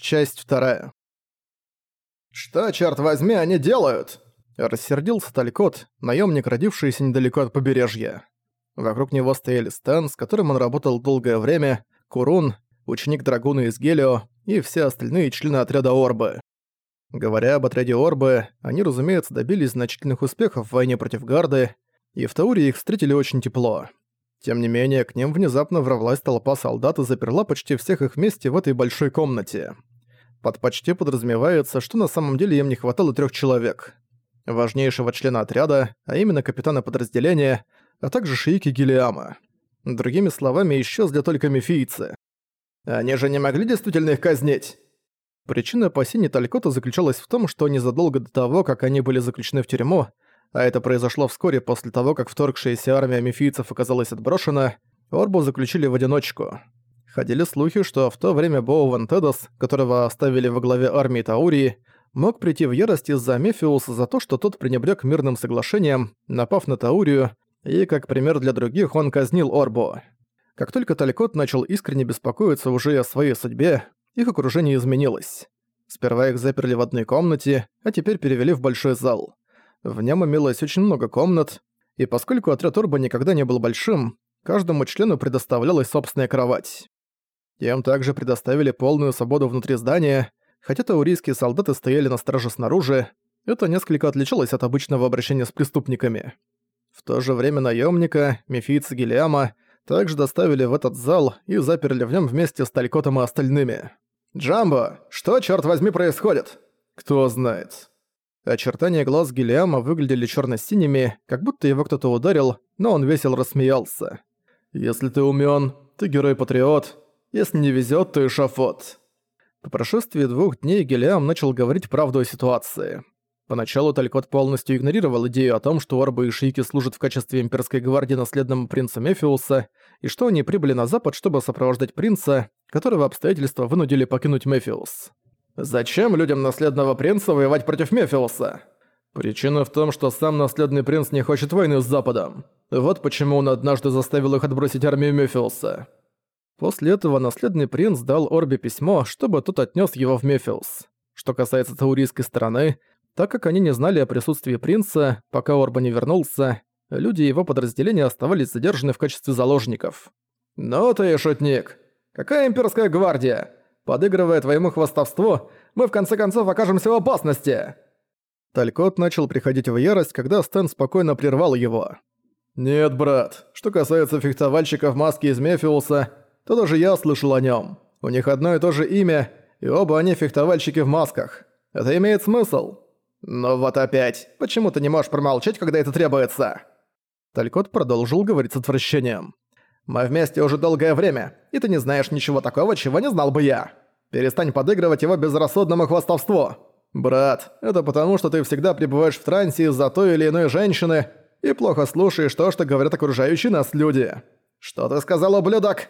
Часть вторая. «Что, черт возьми, они делают?» Рассердился Талькот, наемник, родившийся недалеко от побережья. Вокруг него стояли Стэн, с которым он работал долгое время, Курун, ученик Драгуна из Гелио и все остальные члены отряда Орбы. Говоря об отряде Орбы, они, разумеется, добились значительных успехов в войне против Гарды, и в Тауре их встретили очень тепло. Тем не менее, к ним внезапно ворвалась толпа солдат и заперла почти всех их вместе в этой большой комнате. Под «почти» подразумевается, что на самом деле им не хватало трех человек. Важнейшего члена отряда, а именно капитана подразделения, а также шиики Гелиама. Другими словами, исчезли только мифийцы. Они же не могли действительно их казнить? Причина опасений Талькота заключалась в том, что незадолго до того, как они были заключены в тюрьму, а это произошло вскоре после того, как вторгшаяся армия мифийцев оказалась отброшена, Орбу заключили в одиночку. Ходили слухи, что в то время Боу Ван Тедос, которого оставили во главе армии Таурии, мог прийти в ярость из-за Мефиуса за то, что тот пренебрег мирным соглашением, напав на Таурию, и, как пример для других, он казнил Орбу. Как только Талькот начал искренне беспокоиться уже о своей судьбе, их окружение изменилось. Сперва их заперли в одной комнате, а теперь перевели в большой зал. В нем имелось очень много комнат, и поскольку отряд Орба никогда не был большим, каждому члену предоставлялась собственная кровать. Им также предоставили полную свободу внутри здания, хотя таурийские солдаты стояли на страже снаружи, это несколько отличалось от обычного обращения с преступниками. В то же время наемника, мефийца Гелиама, также доставили в этот зал и заперли в нем вместе с Талькотом и остальными. «Джамбо, что, черт возьми, происходит?» «Кто знает». Очертания глаз Гелиама выглядели черно синими как будто его кто-то ударил, но он весело рассмеялся. «Если ты умен, ты герой-патриот. Если не везет, то эшафот». По прошествии двух дней Гелиам начал говорить правду о ситуации. Поначалу Талькот полностью игнорировал идею о том, что Орбы и Шейки служат в качестве имперской гвардии наследному принца Мефиуса, и что они прибыли на запад, чтобы сопровождать принца, которого обстоятельства вынудили покинуть Мефиус. Зачем людям наследного принца воевать против Мефиуса? Причина в том, что сам наследный принц не хочет войны с Западом. Вот почему он однажды заставил их отбросить армию Мефиуса. После этого наследный принц дал Орбе письмо, чтобы тот отнес его в Мефиус. Что касается таурийской стороны, так как они не знали о присутствии принца, пока Орба не вернулся, люди его подразделения оставались задержаны в качестве заложников. «Ну ты шутник! Какая имперская гвардия? Подыгрывая твоему хвостовству, мы в конце концов окажемся в опасности!» Талькот начал приходить в ярость, когда Стэн спокойно прервал его. «Нет, брат, что касается фехтовальщиков маски из Мефиуса, то даже я слышал о нем. У них одно и то же имя, и оба они фехтовальщики в масках. Это имеет смысл?» «Ну вот опять. Почему ты не можешь промолчать, когда это требуется?» Талькот продолжил говорить с отвращением. «Мы вместе уже долгое время, и ты не знаешь ничего такого, чего не знал бы я. Перестань подыгрывать его безрассудному хвастовству. Брат, это потому, что ты всегда пребываешь в трансе из-за той или иной женщины и плохо слушаешь то, что говорят окружающие нас люди. Что ты сказал, ублюдок?»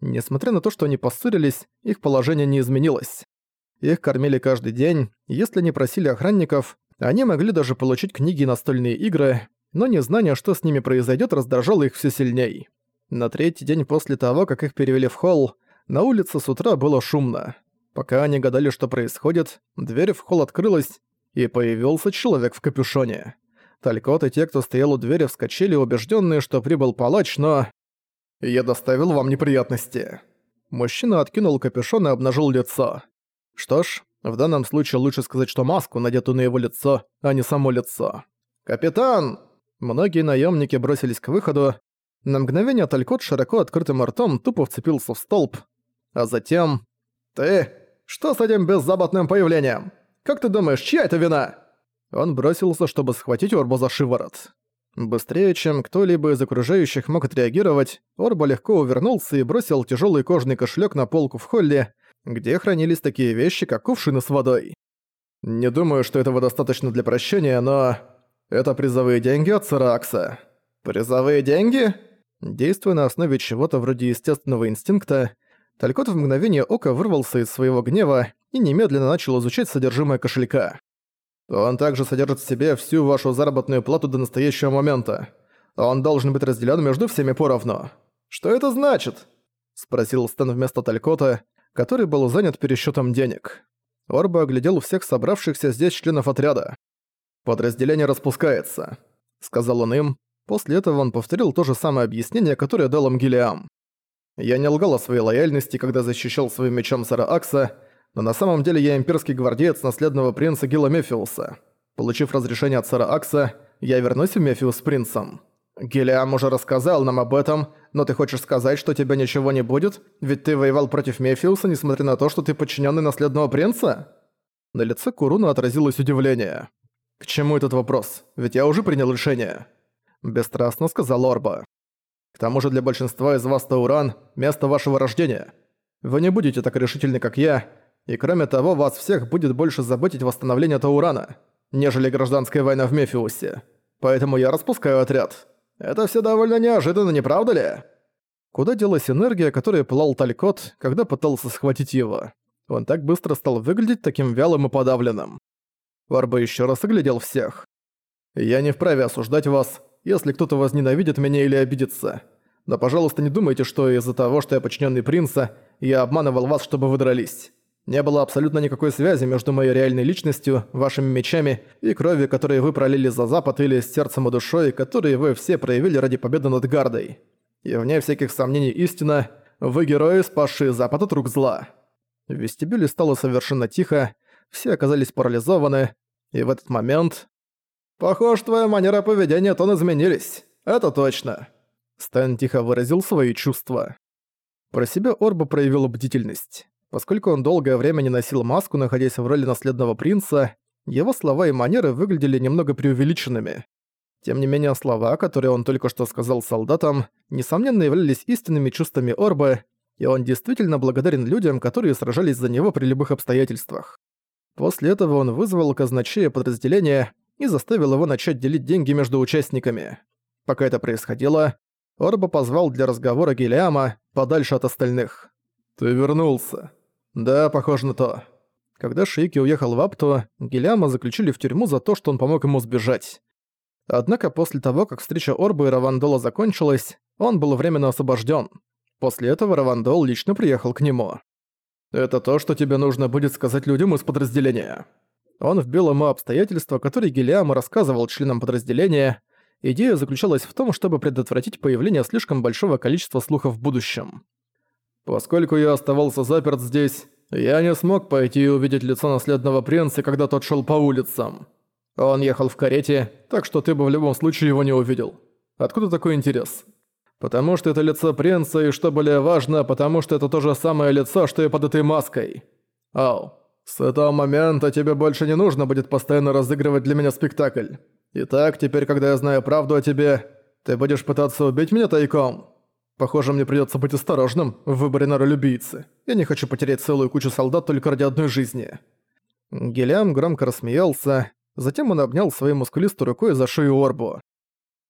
Несмотря на то, что они поссорились, их положение не изменилось. Их кормили каждый день, если не просили охранников, они могли даже получить книги и настольные игры, но незнание, что с ними произойдет, раздражало их все сильней. На третий день после того, как их перевели в холл, на улице с утра было шумно. Пока они гадали, что происходит, дверь в холл открылась, и появился человек в капюшоне. Талькот и те, кто стоял у двери, вскочили, убежденные, что прибыл палач, но... «Я доставил вам неприятности». Мужчина откинул капюшон и обнажил лицо. Что ж, в данном случае лучше сказать, что маску, надетую на его лицо, а не само лицо. «Капитан!» Многие наемники бросились к выходу. На мгновение Талькот широко открытым ртом тупо вцепился в столб. А затем... «Ты? Что с этим беззаботным появлением? Как ты думаешь, чья это вина?» Он бросился, чтобы схватить Орбу за шиворот. Быстрее, чем кто-либо из окружающих мог отреагировать, Орба легко увернулся и бросил тяжелый кожаный кошелек на полку в холле, где хранились такие вещи, как кувшины с водой. Не думаю, что этого достаточно для прощения, но... Это призовые деньги от Саракса. Призовые деньги? Действуя на основе чего-то вроде естественного инстинкта, Талькот в мгновение ока вырвался из своего гнева и немедленно начал изучать содержимое кошелька. Он также содержит в себе всю вашу заработную плату до настоящего момента. Он должен быть разделен между всеми поровну. Что это значит? Спросил Стэн вместо Талькота, который был занят пересчетом денег. Орба оглядел всех собравшихся здесь членов отряда. «Подразделение распускается», — сказал он им. После этого он повторил то же самое объяснение, которое дал им Гелиам. «Я не лгал о своей лояльности, когда защищал своим мечом Сара Акса, но на самом деле я имперский гвардеец наследного принца Гила Мефиуса. Получив разрешение от Сара Акса, я вернусь в Мефиус с принцем. Гелиам уже рассказал нам об этом, но ты хочешь сказать, что тебя ничего не будет? Ведь ты воевал против Мефиуса, несмотря на то, что ты подчиненный наследного принца?» На лице Куруна отразилось удивление. «К чему этот вопрос? Ведь я уже принял решение», – бесстрастно сказал Орба. «К тому же для большинства из вас Тауран – место вашего рождения. Вы не будете так решительны, как я, и кроме того, вас всех будет больше заботить восстановление Таурана, нежели гражданская война в Мефиусе. Поэтому я распускаю отряд. Это все довольно неожиданно, не правда ли?» Куда делась энергия, которая пылал Талькот, когда пытался схватить его? Он так быстро стал выглядеть таким вялым и подавленным. Варба еще раз оглядел всех. «Я не вправе осуждать вас, если кто-то возненавидит меня или обидится. Но, пожалуйста, не думайте, что из-за того, что я подчиненный принца, я обманывал вас, чтобы вы дрались. Не было абсолютно никакой связи между моей реальной личностью, вашими мечами и кровью, которые вы пролили за Запад или с сердцем и душой, которые вы все проявили ради победы над Гардой. И вне всяких сомнений истина, вы герои, спасшие Запад от рук зла». В вестибюле стало совершенно тихо, все оказались парализованы, и в этот момент... «Похож, твоя манера поведения тон изменились. Это точно». Стэн тихо выразил свои чувства. Про себя Орба проявила бдительность. Поскольку он долгое время не носил маску, находясь в роли наследного принца, его слова и манеры выглядели немного преувеличенными. Тем не менее, слова, которые он только что сказал солдатам, несомненно являлись истинными чувствами Орбы, и он действительно благодарен людям, которые сражались за него при любых обстоятельствах. После этого он вызвал казначея подразделения и заставил его начать делить деньги между участниками. Пока это происходило, Орба позвал для разговора Гелиама подальше от остальных. «Ты вернулся?» «Да, похоже на то». Когда Шейки уехал в Апту, Гелиама заключили в тюрьму за то, что он помог ему сбежать. Однако после того, как встреча Орба и Равандола закончилась, он был временно освобожден. После этого Равандол лично приехал к нему. Это то, что тебе нужно будет сказать людям из подразделения. Он вбил ему обстоятельства, которые Гелиам рассказывал членам подразделения. Идея заключалась в том, чтобы предотвратить появление слишком большого количества слухов в будущем. Поскольку я оставался заперт здесь, я не смог пойти и увидеть лицо наследного принца, когда тот шел по улицам. Он ехал в карете, так что ты бы в любом случае его не увидел. Откуда такой интерес? Потому что это лицо принца, и что более важно, потому что это то же самое лицо, что и под этой маской. Ау, с этого момента тебе больше не нужно будет постоянно разыгрывать для меня спектакль. Итак, теперь, когда я знаю правду о тебе, ты будешь пытаться убить меня тайком? Похоже, мне придется быть осторожным в выборе убийцы. Я не хочу потерять целую кучу солдат только ради одной жизни». Гелиам громко рассмеялся, затем он обнял своей мускулистой рукой за шею Орбу.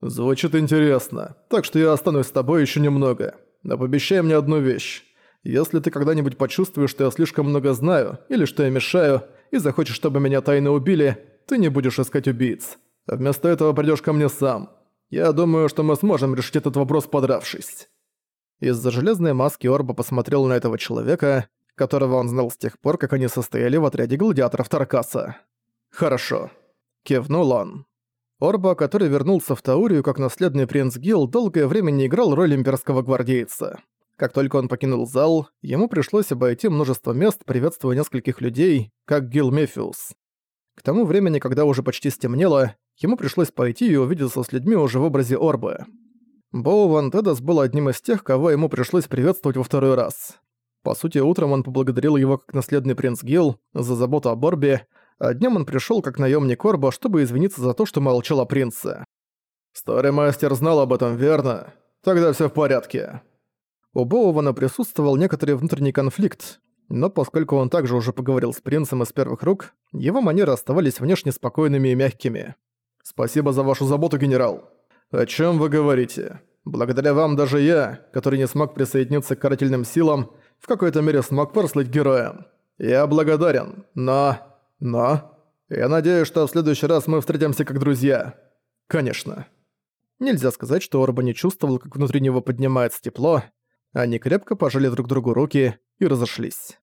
«Звучит интересно, так что я останусь с тобой еще немного. Но пообещай мне одну вещь. Если ты когда-нибудь почувствуешь, что я слишком много знаю, или что я мешаю, и захочешь, чтобы меня тайно убили, ты не будешь искать убийц. Вместо этого придешь ко мне сам. Я думаю, что мы сможем решить этот вопрос, подравшись». Из-за железной маски Орба посмотрел на этого человека, которого он знал с тех пор, как они состояли в отряде гладиаторов Таркаса. «Хорошо», — кивнул он. Орба, который вернулся в Таурию как наследный принц Гил, долгое время не играл роль имперского гвардейца. Как только он покинул зал, ему пришлось обойти множество мест, приветствуя нескольких людей, как Гил Мефиус. К тому времени, когда уже почти стемнело, ему пришлось пойти и увидеться с людьми уже в образе Орбы. Боу Ван Тедас был одним из тех, кого ему пришлось приветствовать во второй раз. По сути, утром он поблагодарил его как наследный принц Гил за заботу о Борбе, а днем он пришел как наемник Орба, чтобы извиниться за то, что молчал о принце. «Старый мастер знал об этом, верно? Тогда все в порядке». У Боувана присутствовал некоторый внутренний конфликт, но поскольку он также уже поговорил с принцем из первых рук, его манеры оставались внешне спокойными и мягкими. «Спасибо за вашу заботу, генерал». «О чем вы говорите? Благодаря вам даже я, который не смог присоединиться к карательным силам, в какой-то мере смог прослыть героем. Я благодарен, но...» Но... Я надеюсь, что в следующий раз мы встретимся как друзья. Конечно. Нельзя сказать, что Орба не чувствовал, как внутри него поднимается тепло. Они крепко пожали друг другу руки и разошлись.